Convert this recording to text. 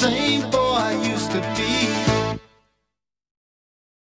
same boy I used to be.